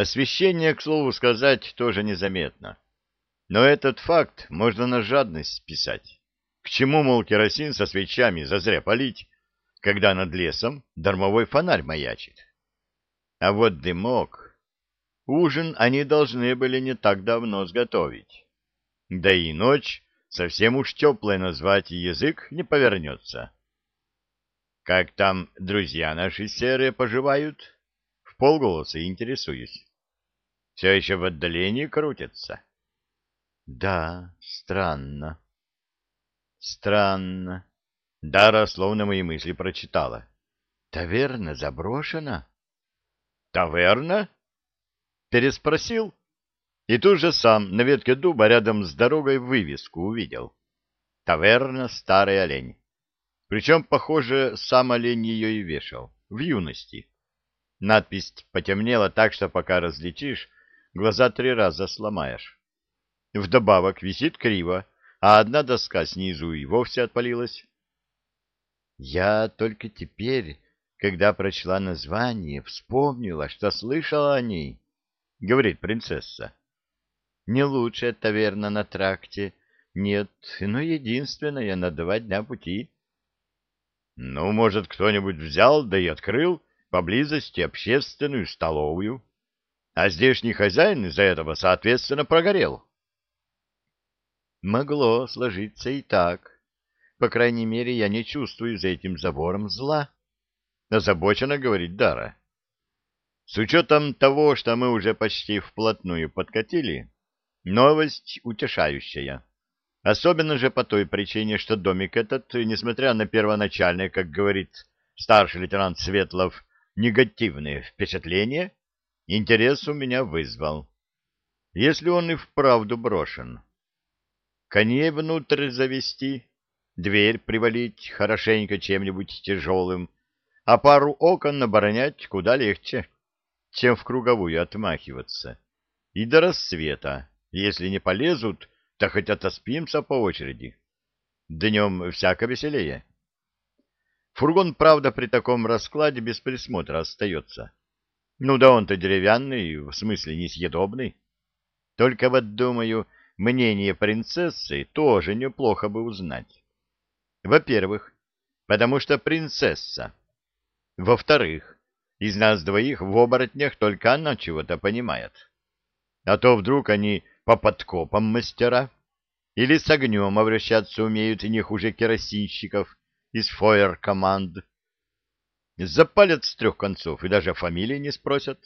Освещение, к слову сказать, тоже незаметно. Но этот факт можно на жадность списать. К чему, мол, керосин со свечами зазря полить, когда над лесом дармовой фонарь маячит? А вот дымок... Ужин они должны были не так давно сготовить. Да и ночь совсем уж теплой назвать язык не повернется. Как там друзья наши серые поживают? В полголоса интересуюсь. Все еще в отдалении крутятся? Да, странно. Странно. Дара словно мои мысли прочитала. Таверна заброшена? Таверна? Переспросил и тут же сам на ветке дуба рядом с дорогой вывеску увидел. Таверна «Старый олень». Причем, похоже, сам олень ее и вешал, в юности. Надпись потемнела так, что пока различишь, глаза три раза сломаешь. Вдобавок висит криво, а одна доска снизу и вовсе отпалилась. Я только теперь, когда прочла название, вспомнила, что слышала о ней, — говорит принцесса. Не лучшая таверна на тракте, нет, но единственная на два дня пути. Ну, может, кто-нибудь взял, да и открыл поблизости общественную столовую, а здешний хозяин из-за этого, соответственно, прогорел. Могло сложиться и так. По крайней мере, я не чувствую за этим забором зла. Озабоченно говорит Дара. С учетом того, что мы уже почти вплотную подкатили, Новость утешающая. Особенно же по той причине, что домик этот, несмотря на первоначальное, как говорит старший лейтенант Светлов, негативные впечатления, интерес у меня вызвал. Если он и вправду брошен. Коней внутрь завести, дверь привалить хорошенько чем-нибудь тяжелым, а пару окон оборонять куда легче, чем в круговую отмахиваться. И до рассвета если не полезут, то хоть отоспимся по очереди. Днем всяко веселее. Фургон, правда, при таком раскладе без присмотра остается. Ну да он-то деревянный, в смысле несъедобный. Только вот, думаю, мнение принцессы тоже неплохо бы узнать. Во-первых, потому что принцесса. Во-вторых, из нас двоих в оборотнях только она чего-то понимает. А то вдруг они по подкопам мастера или с огнем обращаться умеют не хуже керосинщиков из фойер-команд. Запалят с трех концов и даже фамилии не спросят.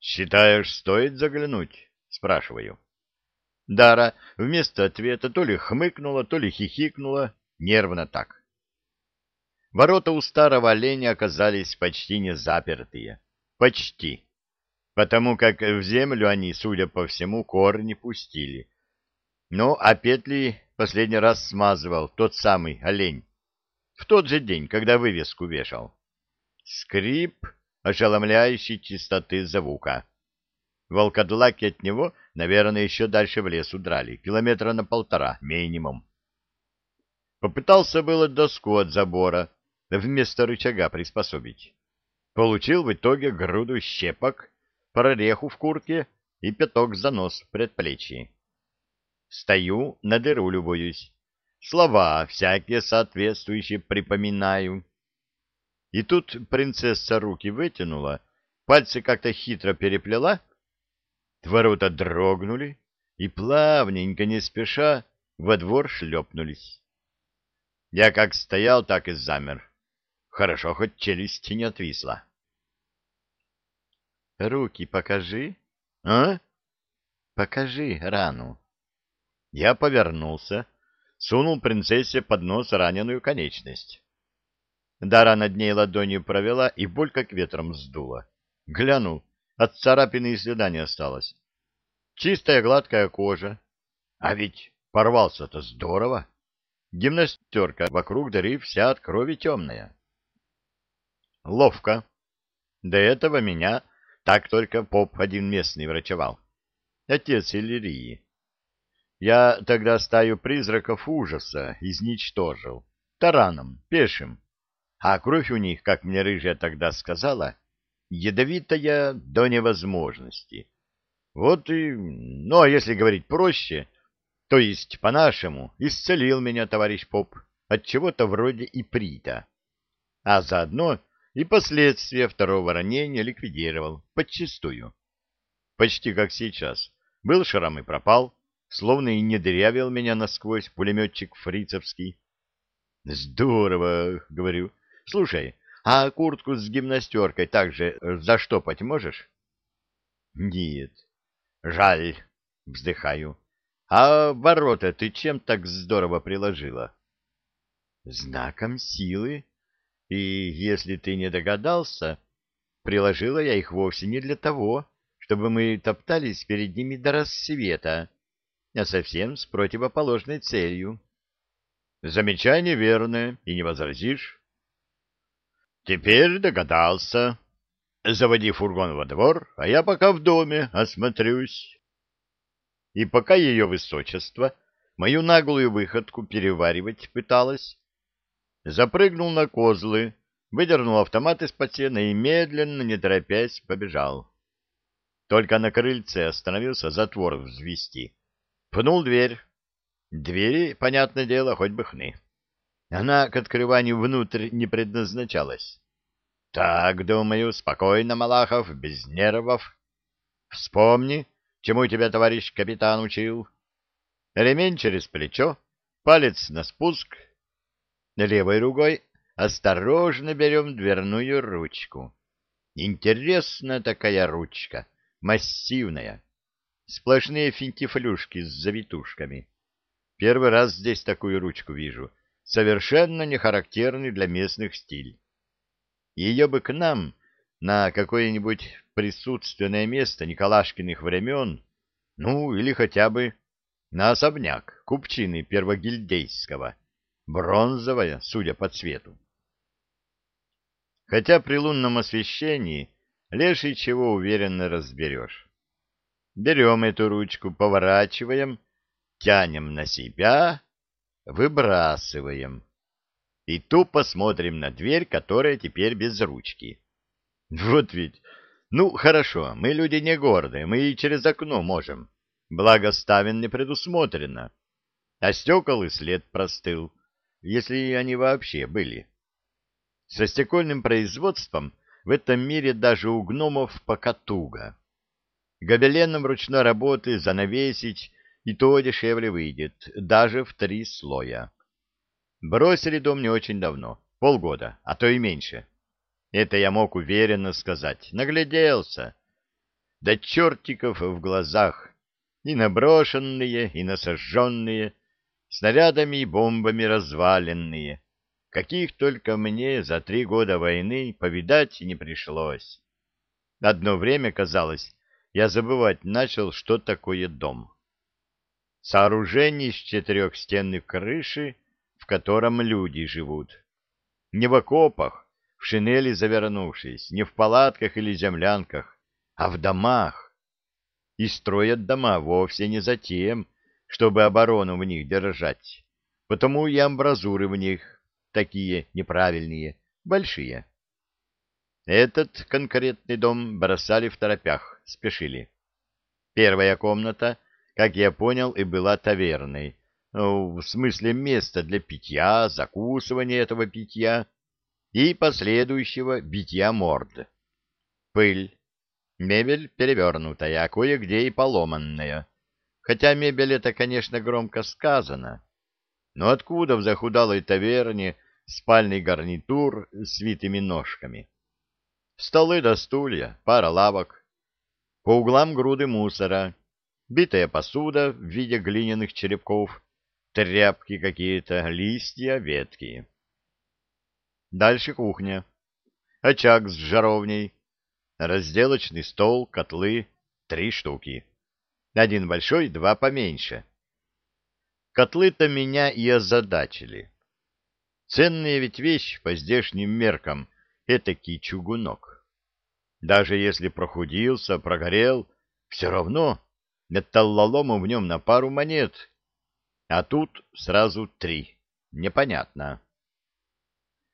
«Считаешь, стоит заглянуть?» — спрашиваю. Дара вместо ответа то ли хмыкнула, то ли хихикнула, нервно так. Ворота у старого оленя оказались почти не запертые. Почти потому как в землю они, судя по всему, корни пустили. Ну, а петли последний раз смазывал тот самый олень, в тот же день, когда вывеску вешал. Скрип ошеломляющей чистоты звука. Волкодлаки от него, наверное, еще дальше в лес удрали, километра на полтора, минимум. Попытался было доску от забора вместо рычага приспособить. Получил в итоге груду щепок, прореху в куртке и пяток за нос в предплечье. Стою, на дыру любуюсь. Слова всякие соответствующие припоминаю. И тут принцесса руки вытянула, пальцы как-то хитро переплела, ворота дрогнули и плавненько, не спеша, во двор шлепнулись. Я как стоял, так и замер. Хорошо, хоть челюсть не отвисла. Руки покажи. А? Покажи рану. Я повернулся, сунул принцессе под нос раненую конечность. Дара над ней ладонью провела и боль как ветром сдула. Глянул, от царапины и следа не осталось. Чистая гладкая кожа. А ведь порвался-то здорово. Гимнастерка вокруг дыры вся от крови темная. Ловко. До этого меня так только поп один местный врачевал. Отец Иллирии. Я тогда стаю призраков ужаса изничтожил. Тараном, пешим. А кровь у них, как мне рыжая тогда сказала, ядовитая до невозможности. Вот и, ну, а если говорить проще, то есть по-нашему, исцелил меня товарищ поп от чего-то вроде иприта, а заодно и последствия второго ранения ликвидировал подчистую. Почти как сейчас. Был шрам и пропал, словно и не дырявил меня насквозь пулеметчик фрицевский. Здорово, говорю. Слушай, а куртку с гимнастеркой также заштопать можешь? Нет. Жаль, вздыхаю. А ворота ты чем так здорово приложила? Знаком силы. И если ты не догадался, приложила я их вовсе не для того, чтобы мы топтались перед ними до рассвета, а совсем с противоположной целью. Замечание верное, и не возразишь. Теперь догадался. Заводи фургон во двор, а я пока в доме осмотрюсь. И пока ее высочество мою наглую выходку переваривать пыталась, запрыгнул на козлы, выдернул автомат из-под сена и медленно, не торопясь, побежал. Только на крыльце остановился затвор взвести. Пнул дверь. Двери, понятное дело, хоть бы хны. Она к открыванию внутрь не предназначалась. Так, думаю, спокойно, Малахов, без нервов. Вспомни, чему тебя товарищ капитан учил. Ремень через плечо, палец на спуск. Левой рукой осторожно берем дверную ручку. Интересная такая ручка массивная, сплошные финтифлюшки с завитушками. Первый раз здесь такую ручку вижу, совершенно не характерный для местных стиль. Ее бы к нам на какое-нибудь присутственное место Николашкиных времен, ну, или хотя бы на особняк купчины первогильдейского, бронзовая, судя по цвету. Хотя при лунном освещении леший чего уверенно разберешь. Берем эту ручку, поворачиваем, тянем на себя, выбрасываем. И тупо смотрим на дверь, которая теперь без ручки. Вот ведь, ну, хорошо, мы люди не гордые, мы и через окно можем. Благо ставен не предусмотрено. А стекол и след простыл, если они вообще были. Со стекольным производством в этом мире даже у гномов пока туго. Гобеленом ручной работы занавесить и то дешевле выйдет, даже в три слоя. Бросили дом не очень давно, полгода, а то и меньше. Это я мог уверенно сказать, нагляделся. Да чертиков в глазах, и наброшенные, и насаженные, снарядами и бомбами разваленные, каких только мне за три года войны повидать не пришлось. Одно время, казалось, я забывать начал, что такое дом. Сооружение из четырех стенных крыши, в котором люди живут. Не в окопах, в шинели завернувшись, не в палатках или землянках, а в домах. И строят дома вовсе не за тем, чтобы оборону в них держать, потому и амбразуры в них такие неправильные, большие. Этот конкретный дом бросали в торопях, спешили. Первая комната, как я понял, и была таверной, ну, в смысле места для питья, закусывания этого питья и последующего битья морд. Пыль, мебель перевернутая, а кое-где и поломанная. Хотя мебель это, конечно, громко сказано. Но откуда в захудалой таверне спальный гарнитур с витыми ножками? Столы до стулья, пара лавок. По углам груды мусора, битая посуда в виде глиняных черепков, тряпки какие-то, листья, ветки. Дальше кухня. Очаг с жаровней, разделочный стол, котлы, три штуки. Один большой, два поменьше. Котлы-то меня и озадачили. Ценная ведь вещь по здешним меркам — этакий чугунок. Даже если прохудился, прогорел, все равно металлолому в нем на пару монет. А тут сразу три. Непонятно.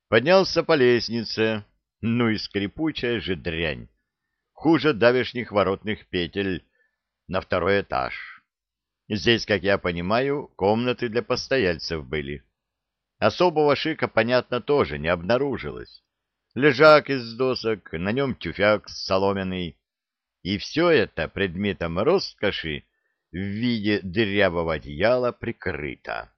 Поднялся по лестнице. Ну и скрипучая же дрянь. Хуже давешних воротных петель на второй этаж. Здесь, как я понимаю, комнаты для постояльцев были. Особого шика, понятно, тоже не обнаружилось. Лежак из досок, на нем тюфяк соломенный. И все это предметом роскоши в виде дырявого одеяла прикрыто.